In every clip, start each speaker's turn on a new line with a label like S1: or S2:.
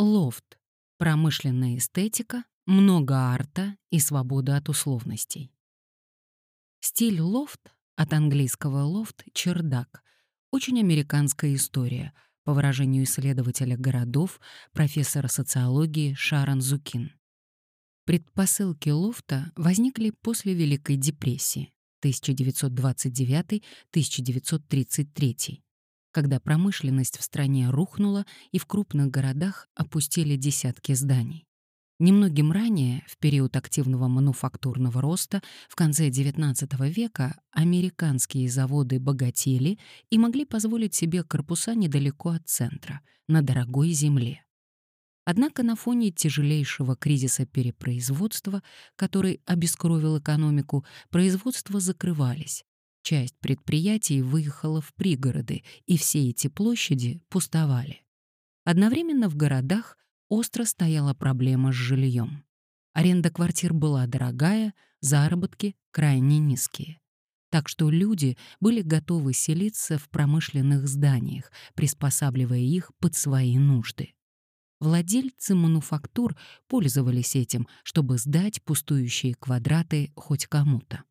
S1: Лофт. Промышленная эстетика, много арта и свобода от условностей. Стиль лофт, от английского лофт — чердак, очень американская история, по выражению исследователя городов, профессора социологии Шарон Зукин. Предпосылки лофта возникли после Великой депрессии 1929-1933 когда промышленность в стране рухнула и в крупных городах опустили десятки зданий. Немногим ранее, в период активного мануфактурного роста, в конце XIX века американские заводы богатели и могли позволить себе корпуса недалеко от центра, на дорогой земле. Однако на фоне тяжелейшего кризиса перепроизводства, который обескровил экономику, производства закрывались, Часть предприятий выехала в пригороды, и все эти площади пустовали. Одновременно в городах остро стояла проблема с жильем. Аренда квартир была дорогая, заработки крайне низкие. Так что люди были готовы селиться в промышленных зданиях, приспосабливая их под свои нужды. Владельцы мануфактур пользовались этим, чтобы сдать пустующие квадраты хоть кому-то.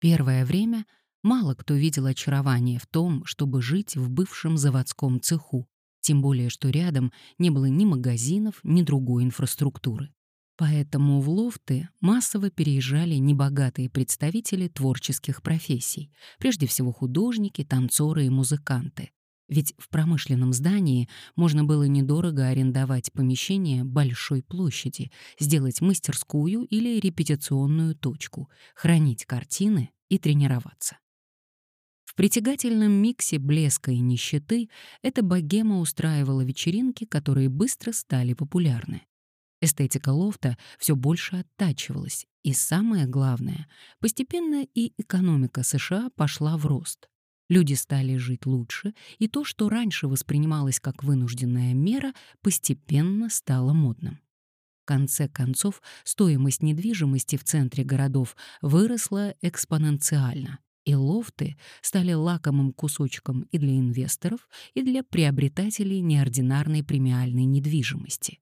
S1: Первое время Мало кто видел очарование в том, чтобы жить в бывшем заводском цеху, тем более что рядом не было ни магазинов, ни другой инфраструктуры. Поэтому в лофты массово переезжали небогатые представители творческих профессий, прежде всего художники, танцоры и музыканты. Ведь в промышленном здании можно было недорого арендовать помещение большой площади, сделать мастерскую или репетиционную точку, хранить картины и тренироваться притягательном миксе блеска и нищеты эта богема устраивала вечеринки, которые быстро стали популярны. Эстетика лофта все больше оттачивалась, и самое главное, постепенно и экономика США пошла в рост. Люди стали жить лучше, и то, что раньше воспринималось как вынужденная мера, постепенно стало модным. В конце концов, стоимость недвижимости в центре городов выросла экспоненциально, и лофты стали лакомым кусочком и для инвесторов, и для приобретателей неординарной премиальной недвижимости.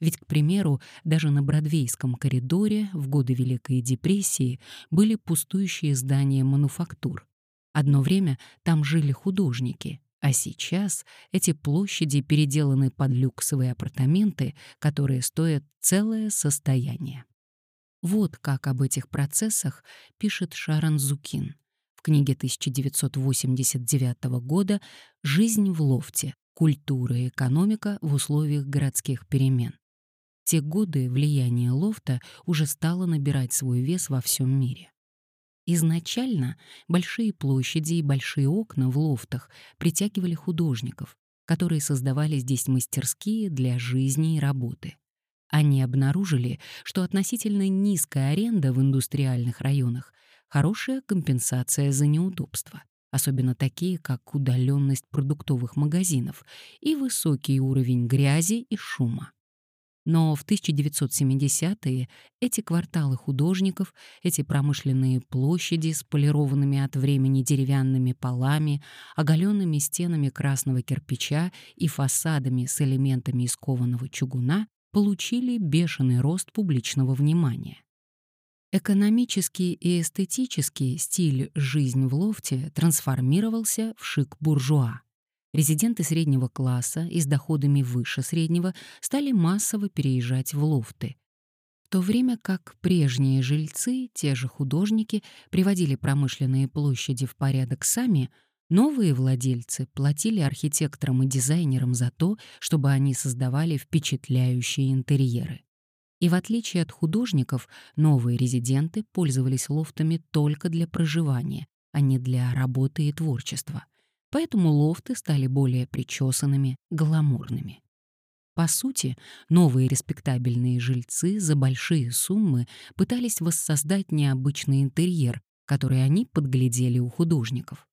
S1: Ведь, к примеру, даже на Бродвейском коридоре в годы Великой депрессии были пустующие здания мануфактур. Одно время там жили художники, а сейчас эти площади переделаны под люксовые апартаменты, которые стоят целое состояние. Вот как об этих процессах пишет Шарон Зукин книге 1989 года «Жизнь в лофте. Культура и экономика в условиях городских перемен». В те годы влияние лофта уже стало набирать свой вес во всем мире. Изначально большие площади и большие окна в лофтах притягивали художников, которые создавали здесь мастерские для жизни и работы. Они обнаружили, что относительно низкая аренда в индустриальных районах хорошая компенсация за неудобства, особенно такие, как удаленность продуктовых магазинов и высокий уровень грязи и шума. Но в 1970-е эти кварталы художников, эти промышленные площади с полированными от времени деревянными полами, оголенными стенами красного кирпича и фасадами с элементами из кованого чугуна получили бешеный рост публичного внимания. Экономический и эстетический стиль «жизнь в лофте» трансформировался в шик-буржуа. Резиденты среднего класса и с доходами выше среднего стали массово переезжать в лофты, в то время как прежние жильцы, те же художники, приводили промышленные площади в порядок сами, новые владельцы платили архитекторам и дизайнерам за то, чтобы они создавали впечатляющие интерьеры. И в отличие от художников, новые резиденты пользовались лофтами только для проживания, а не для работы и творчества. Поэтому лофты стали более причесанными, гламурными. По сути, новые респектабельные жильцы за большие суммы пытались воссоздать необычный интерьер, который они подглядели у художников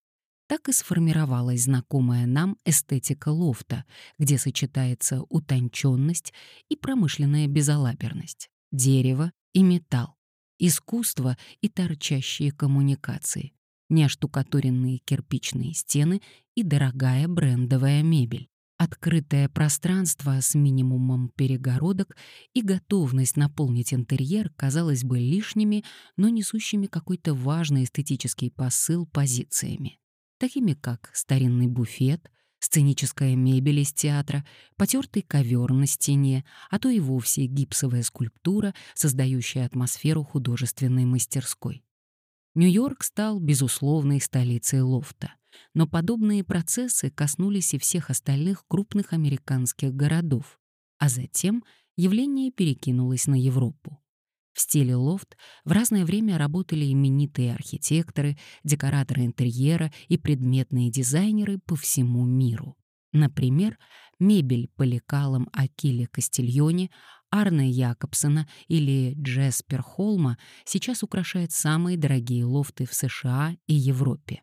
S1: так и сформировалась знакомая нам эстетика лофта, где сочетается утонченность и промышленная безалаберность, дерево и металл, искусство и торчащие коммуникации, неоштукатуренные кирпичные стены и дорогая брендовая мебель, открытое пространство с минимумом перегородок и готовность наполнить интерьер казалось бы лишними, но несущими какой-то важный эстетический посыл позициями, такими как старинный буфет, сценическая мебель из театра, потертый ковер на стене, а то и вовсе гипсовая скульптура, создающая атмосферу художественной мастерской. Нью-Йорк стал безусловной столицей лофта, но подобные процессы коснулись и всех остальных крупных американских городов, а затем явление перекинулось на Европу. В стиле лофт в разное время работали именитые архитекторы, декораторы интерьера и предметные дизайнеры по всему миру. Например, мебель по лекалам Акиле Кастильоне, Арне Якобсона или Джеспер Холма сейчас украшает самые дорогие лофты в США и Европе.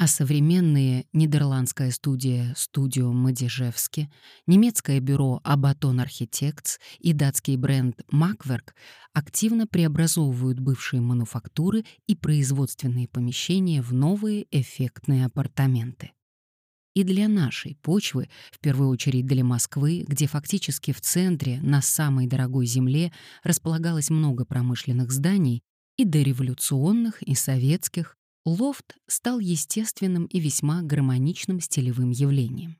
S1: А современные нидерландская студия «Студио Мадежевски», немецкое бюро «Абатон Архитектс» и датский бренд «Макверк» активно преобразовывают бывшие мануфактуры и производственные помещения в новые эффектные апартаменты. И для нашей почвы, в первую очередь для Москвы, где фактически в центре, на самой дорогой земле, располагалось много промышленных зданий, и дореволюционных, и советских, Лофт стал естественным и весьма гармоничным стилевым явлением.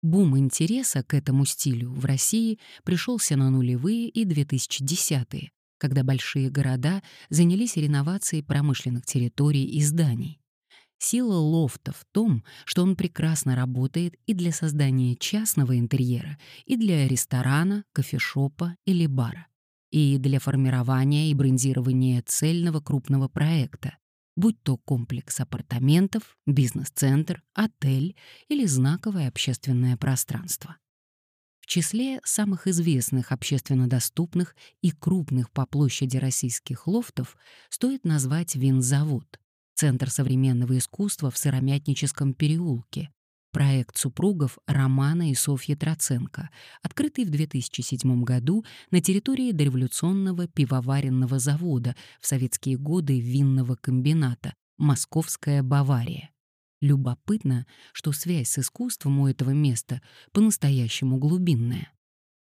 S1: Бум интереса к этому стилю в России пришелся на нулевые и 2010-е, когда большие города занялись реновацией промышленных территорий и зданий. Сила лофта в том, что он прекрасно работает и для создания частного интерьера, и для ресторана, кофешопа или бара, и для формирования и брендирования цельного крупного проекта, будь то комплекс апартаментов, бизнес-центр, отель или знаковое общественное пространство. В числе самых известных общественно доступных и крупных по площади российских лофтов стоит назвать винзавод, Центр современного искусства в Сыромятническом переулке, Проект супругов Романа и Софьи Троценко, открытый в 2007 году на территории дореволюционного пивоваренного завода в советские годы винного комбината «Московская Бавария». Любопытно, что связь с искусством у этого места по-настоящему глубинная.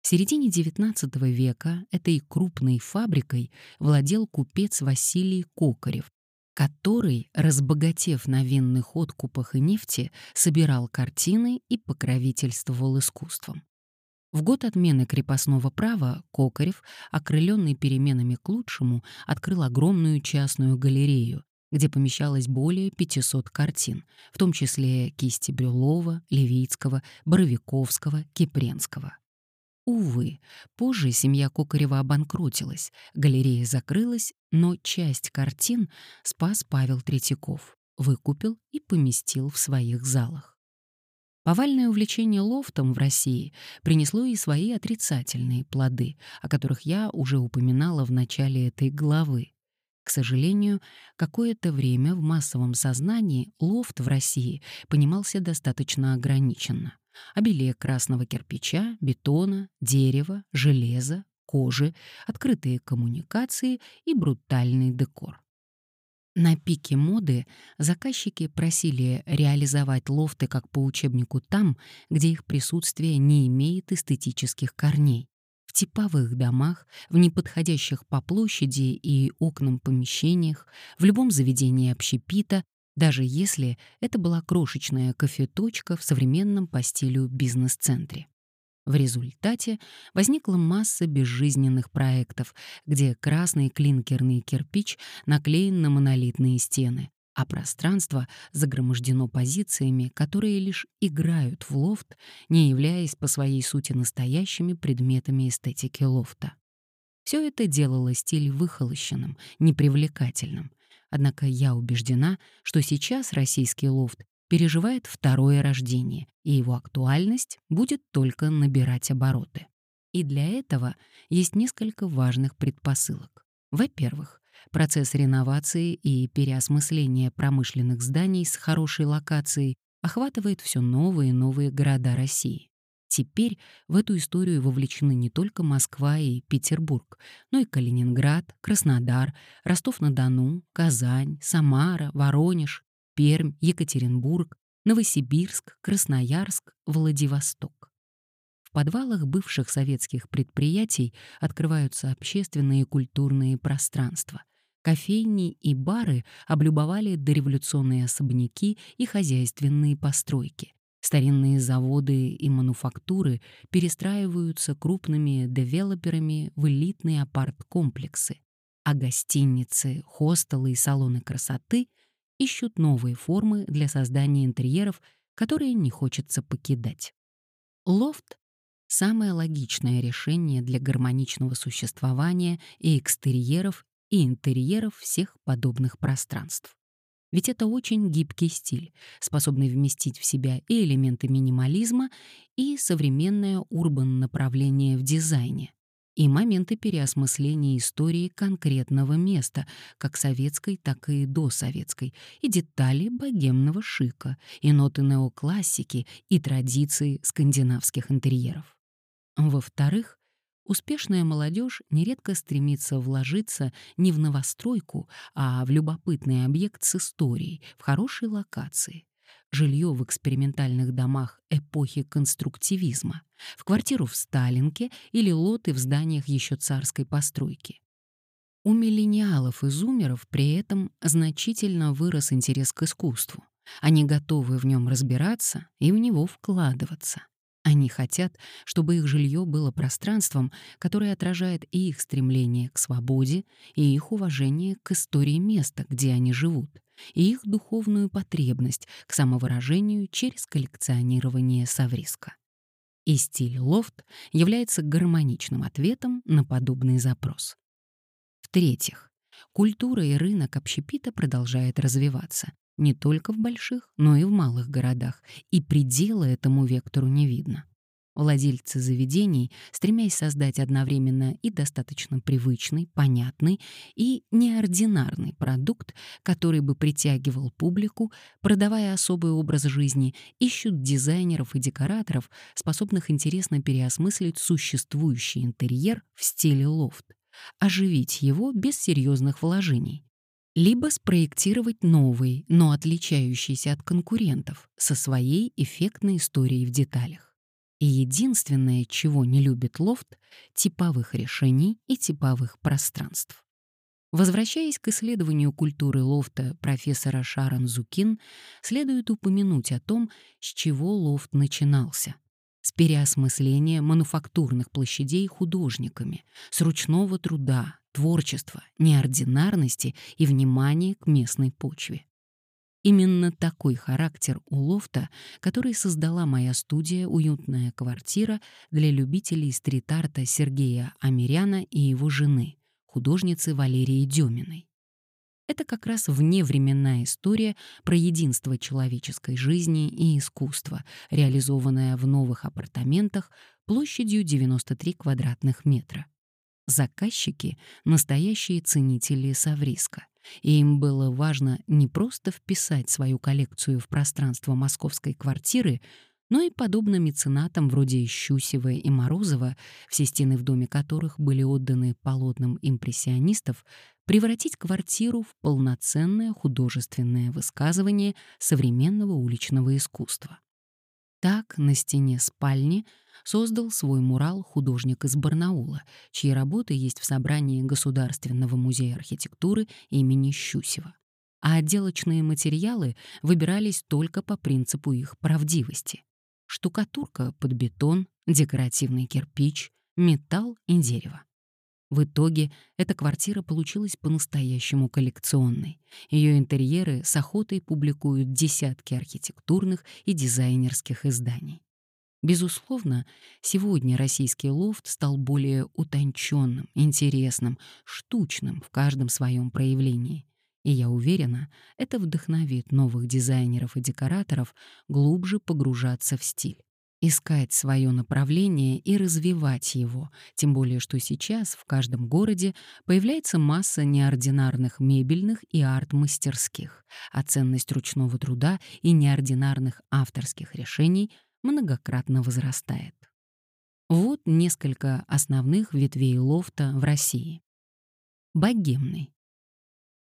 S1: В середине XIX века этой крупной фабрикой владел купец Василий Кокарев, который, разбогатев на винных откупах и нефти, собирал картины и покровительствовал искусством. В год отмены крепостного права Кокарев, окрыленный переменами к лучшему, открыл огромную частную галерею, где помещалось более 500 картин, в том числе кисти Брюлова, Левицкого, Боровиковского, Кипренского. Увы, позже семья Кокарева обанкротилась, галерея закрылась, но часть картин спас Павел Третьяков, выкупил и поместил в своих залах. Повальное увлечение лофтом в России принесло и свои отрицательные плоды, о которых я уже упоминала в начале этой главы. К сожалению, какое-то время в массовом сознании лофт в России понимался достаточно ограниченно обилие красного кирпича, бетона, дерева, железа, кожи, открытые коммуникации и брутальный декор. На пике моды заказчики просили реализовать лофты как по учебнику там, где их присутствие не имеет эстетических корней. В типовых домах, в неподходящих по площади и окнам помещениях, в любом заведении общепита, даже если это была крошечная кофеточка в современном по стилю бизнес-центре. В результате возникла масса безжизненных проектов, где красный клинкерный кирпич наклеен на монолитные стены, а пространство загромождено позициями, которые лишь играют в лофт, не являясь по своей сути настоящими предметами эстетики лофта. Все это делало стиль выхолощенным, непривлекательным, Однако я убеждена, что сейчас российский лофт переживает второе рождение, и его актуальность будет только набирать обороты. И для этого есть несколько важных предпосылок. Во-первых, процесс реновации и переосмысления промышленных зданий с хорошей локацией охватывает все новые и новые города России. Теперь в эту историю вовлечены не только Москва и Петербург, но и Калининград, Краснодар, Ростов-на-Дону, Казань, Самара, Воронеж, Пермь, Екатеринбург, Новосибирск, Красноярск, Владивосток. В подвалах бывших советских предприятий открываются общественные и культурные пространства. Кофейни и бары облюбовали дореволюционные особняки и хозяйственные постройки. Старинные заводы и мануфактуры перестраиваются крупными девелоперами в элитные апарт-комплексы, а гостиницы, хостелы и салоны красоты ищут новые формы для создания интерьеров, которые не хочется покидать. Лофт — самое логичное решение для гармоничного существования и экстерьеров, и интерьеров всех подобных пространств. Ведь это очень гибкий стиль, способный вместить в себя и элементы минимализма, и современное урбан-направление в дизайне, и моменты переосмысления истории конкретного места, как советской, так и досоветской, и детали богемного шика, и ноты неоклассики, и традиции скандинавских интерьеров. Во-вторых, Успешная молодежь нередко стремится вложиться не в новостройку, а в любопытный объект с историей, в хорошей локации. Жилье в экспериментальных домах эпохи конструктивизма, в квартиру в Сталинке или лоты в зданиях еще царской постройки. У миллениалов и зумеров при этом значительно вырос интерес к искусству. Они готовы в нем разбираться и в него вкладываться. Они хотят, чтобы их жилье было пространством, которое отражает и их стремление к свободе, и их уважение к истории места, где они живут, и их духовную потребность к самовыражению через коллекционирование совриска. И стиль лофт является гармоничным ответом на подобный запрос. В-третьих, культура и рынок общепита продолжает развиваться, не только в больших, но и в малых городах, и предела этому вектору не видно. Владельцы заведений, стремясь создать одновременно и достаточно привычный, понятный и неординарный продукт, который бы притягивал публику, продавая особый образ жизни, ищут дизайнеров и декораторов, способных интересно переосмыслить существующий интерьер в стиле лофт, оживить его без серьезных вложений либо спроектировать новый, но отличающийся от конкурентов, со своей эффектной историей в деталях. И единственное, чего не любит лофт — типовых решений и типовых пространств. Возвращаясь к исследованию культуры лофта профессора Шарон Зукин, следует упомянуть о том, с чего лофт начинался с переосмысления мануфактурных площадей художниками, с ручного труда, творчества, неординарности и внимания к местной почве. Именно такой характер у лофта, который создала моя студия «Уютная квартира» для любителей стрит-арта Сергея Амиряна и его жены, художницы Валерии Деминой. Это как раз вневременная история про единство человеческой жизни и искусства, реализованная в новых апартаментах площадью 93 квадратных метра. Заказчики — настоящие ценители Савриска, и им было важно не просто вписать свою коллекцию в пространство московской квартиры, но и подобно меценатам вроде Щусева и Морозова, все стены в доме которых были отданы полотнам импрессионистов, превратить квартиру в полноценное художественное высказывание современного уличного искусства. Так на стене спальни создал свой мурал художник из Барнаула, чьи работы есть в собрании Государственного музея архитектуры имени Щусева. А отделочные материалы выбирались только по принципу их правдивости. Штукатурка под бетон, декоративный кирпич, металл и дерево. В итоге эта квартира получилась по-настоящему коллекционной. Ее интерьеры с охотой публикуют десятки архитектурных и дизайнерских изданий. Безусловно, сегодня российский лофт стал более утонченным, интересным, штучным в каждом своем проявлении. И я уверена, это вдохновит новых дизайнеров и декораторов глубже погружаться в стиль искать свое направление и развивать его, тем более что сейчас в каждом городе появляется масса неординарных мебельных и арт-мастерских, а ценность ручного труда и неординарных авторских решений многократно возрастает. Вот несколько основных ветвей лофта в России. Богемный.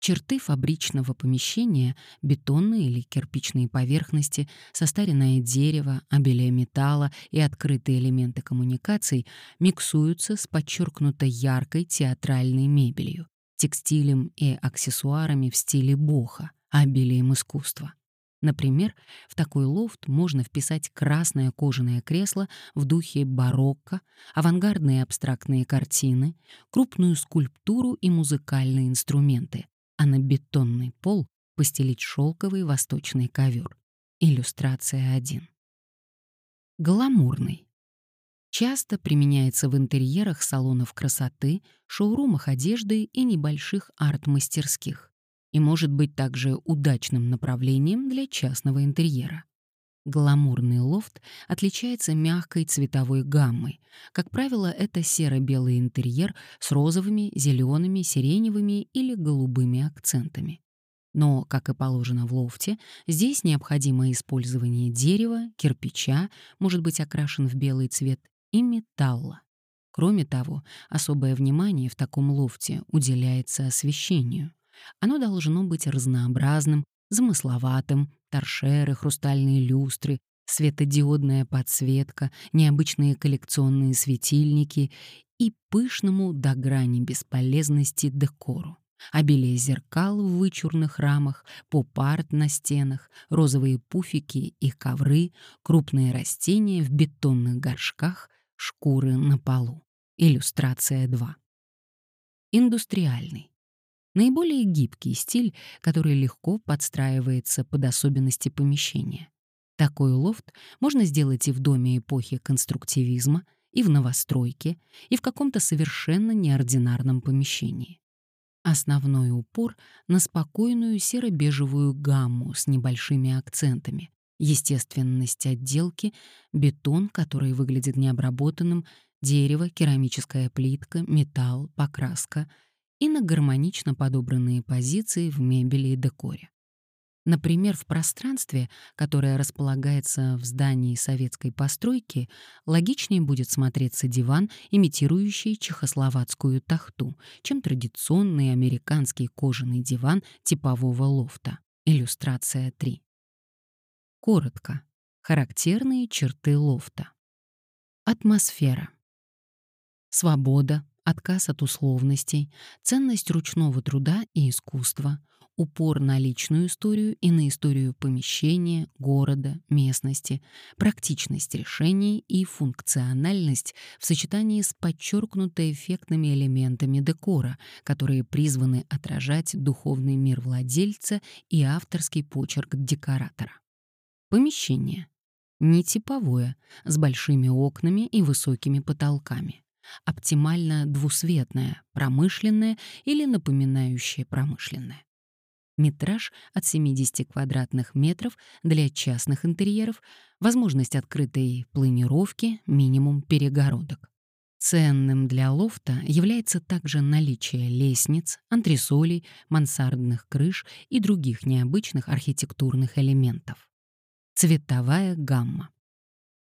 S1: Черты фабричного помещения, бетонные или кирпичные поверхности, состаренное дерево, обилие металла и открытые элементы коммуникаций миксуются с подчеркнуто яркой театральной мебелью, текстилем и аксессуарами в стиле боха, обилием искусства. Например, в такой лофт можно вписать красное кожаное кресло в духе барокко, авангардные абстрактные картины, крупную скульптуру и музыкальные инструменты, а на бетонный пол постелить шелковый восточный ковер. Иллюстрация 1. Гламурный. Часто применяется в интерьерах салонов красоты, шоурумах одежды и небольших арт-мастерских и может быть также удачным направлением для частного интерьера. Гламурный лофт отличается мягкой цветовой гаммой. Как правило, это серо-белый интерьер с розовыми, зелеными, сиреневыми или голубыми акцентами. Но, как и положено в лофте, здесь необходимо использование дерева, кирпича, может быть окрашен в белый цвет, и металла. Кроме того, особое внимание в таком лофте уделяется освещению. Оно должно быть разнообразным, замысловатым, торшеры, хрустальные люстры, светодиодная подсветка, необычные коллекционные светильники и пышному до грани бесполезности декору. Обилие зеркал в вычурных рамах, поп-арт на стенах, розовые пуфики и ковры, крупные растения в бетонных горшках, шкуры на полу. Иллюстрация 2. Индустриальный. Наиболее гибкий стиль, который легко подстраивается под особенности помещения. Такой лофт можно сделать и в доме эпохи конструктивизма, и в новостройке, и в каком-то совершенно неординарном помещении. Основной упор на спокойную серо-бежевую гамму с небольшими акцентами, естественность отделки, бетон, который выглядит необработанным, дерево, керамическая плитка, металл, покраска — и на гармонично подобранные позиции в мебели и декоре. Например, в пространстве, которое располагается в здании советской постройки, логичнее будет смотреться диван, имитирующий чехословацкую тахту, чем традиционный американский кожаный диван типового лофта. Иллюстрация 3. Коротко. Характерные черты лофта. Атмосфера. Свобода, отказ от условностей, ценность ручного труда и искусства, упор на личную историю и на историю помещения, города, местности, практичность решений и функциональность в сочетании с подчеркнуто эффектными элементами декора, которые призваны отражать духовный мир владельца и авторский почерк декоратора. Помещение. Нетиповое, с большими окнами и высокими потолками оптимально двусветное, промышленное или напоминающее промышленное. Метраж от 70 квадратных метров для частных интерьеров, возможность открытой планировки, минимум перегородок. Ценным для лофта является также наличие лестниц, антресолей, мансардных крыш и других необычных архитектурных элементов. Цветовая гамма.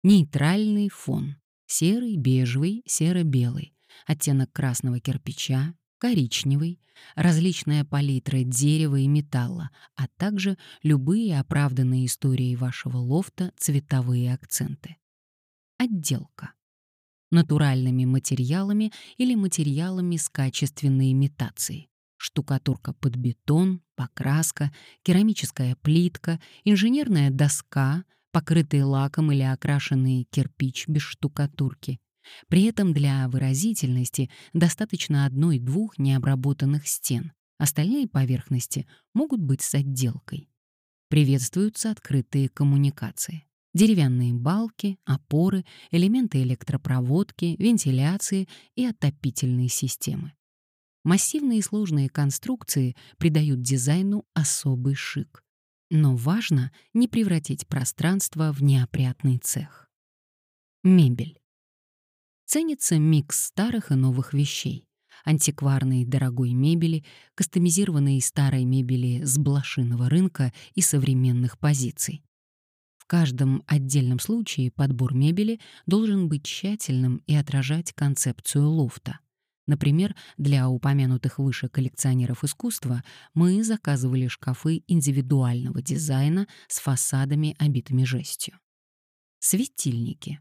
S1: Нейтральный фон. Серый, бежевый, серо-белый, оттенок красного кирпича, коричневый, различная палитра дерева и металла, а также любые оправданные историей вашего лофта цветовые акценты. Отделка. Натуральными материалами или материалами с качественной имитацией. Штукатурка под бетон, покраска, керамическая плитка, инженерная доска — покрытые лаком или окрашенные кирпич без штукатурки. При этом для выразительности достаточно одной-двух необработанных стен. Остальные поверхности могут быть с отделкой. Приветствуются открытые коммуникации. Деревянные балки, опоры, элементы электропроводки, вентиляции и отопительные системы. Массивные и сложные конструкции придают дизайну особый шик. Но важно не превратить пространство в неопрятный цех. Мебель. Ценится микс старых и новых вещей. Антикварной дорогой мебели, кастомизированной старой мебели с блошиного рынка и современных позиций. В каждом отдельном случае подбор мебели должен быть тщательным и отражать концепцию лофта. Например, для упомянутых выше коллекционеров искусства мы заказывали шкафы индивидуального дизайна с фасадами, обитыми жестью. Светильники.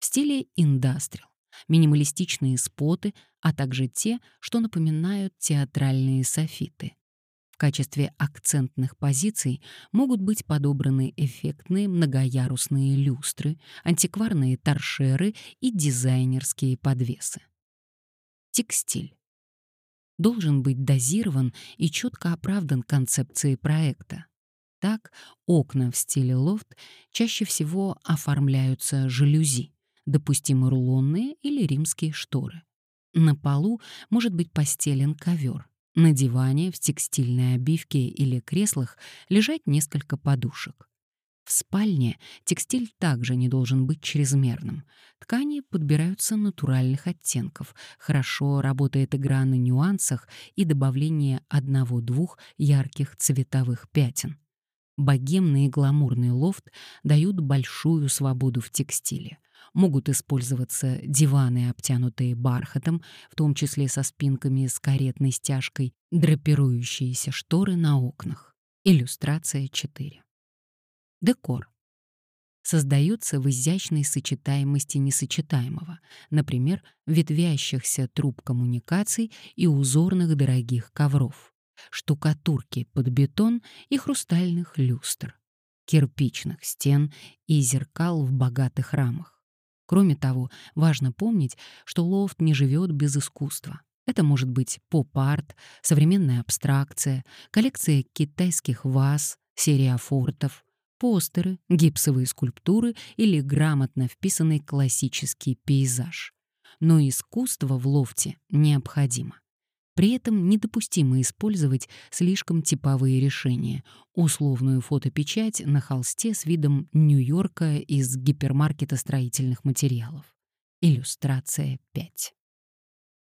S1: В стиле индастриал. Минималистичные споты, а также те, что напоминают театральные софиты. В качестве акцентных позиций могут быть подобраны эффектные многоярусные люстры, антикварные торшеры и дизайнерские подвесы. Текстиль. Должен быть дозирован и четко оправдан концепцией проекта. Так, окна в стиле лофт чаще всего оформляются жалюзи, допустимы рулонные или римские шторы. На полу может быть постелен ковер. На диване, в текстильной обивке или креслах лежать несколько подушек. В спальне текстиль также не должен быть чрезмерным. Ткани подбираются натуральных оттенков. Хорошо работает игра на нюансах и добавление одного-двух ярких цветовых пятен. Богемный и гламурный лофт дают большую свободу в текстиле. Могут использоваться диваны, обтянутые бархатом, в том числе со спинками с каретной стяжкой, драпирующиеся шторы на окнах. Иллюстрация 4. Декор. Создается в изящной сочетаемости несочетаемого, например, ветвящихся труб коммуникаций и узорных дорогих ковров, штукатурки под бетон и хрустальных люстр, кирпичных стен и зеркал в богатых рамах. Кроме того, важно помнить, что лофт не живет без искусства. Это может быть поп-арт, современная абстракция, коллекция китайских ваз, серия фортов, постеры, гипсовые скульптуры или грамотно вписанный классический пейзаж. Но искусство в лофте необходимо. При этом недопустимо использовать слишком типовые решения, условную фотопечать на холсте с видом Нью-Йорка из гипермаркета строительных материалов. Иллюстрация 5.